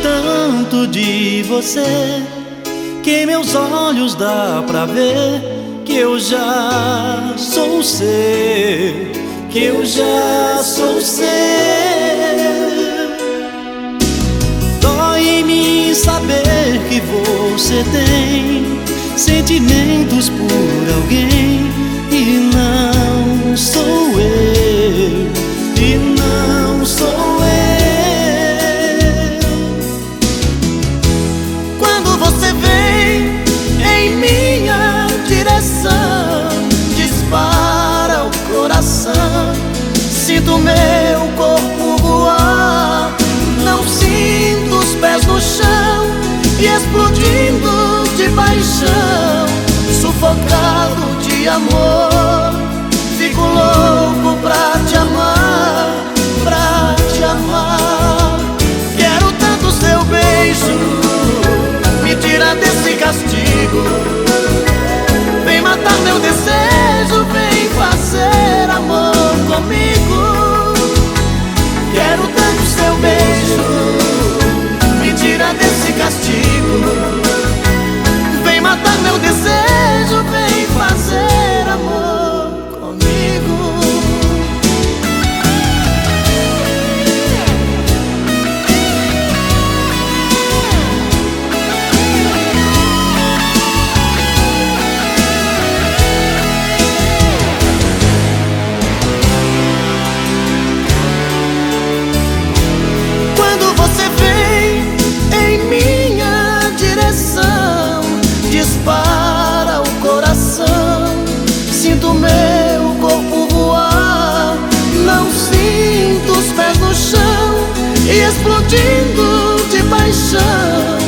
tanto de você que meus olhos dá pra ver que eu já sou seu, que eu já sou seu. Dói em mim saber que você tem sentimentos por alguém e não sou eu, meu corpo voar, não sinto os pés no chão e explodindo de paixão, sufocado de amor, fico louco pra te amar, pra te amar. Quero tanto seu beijo, me tira desse castigo. Vem matar meu desejo, sinto os pés no chão e explodindo de paixão,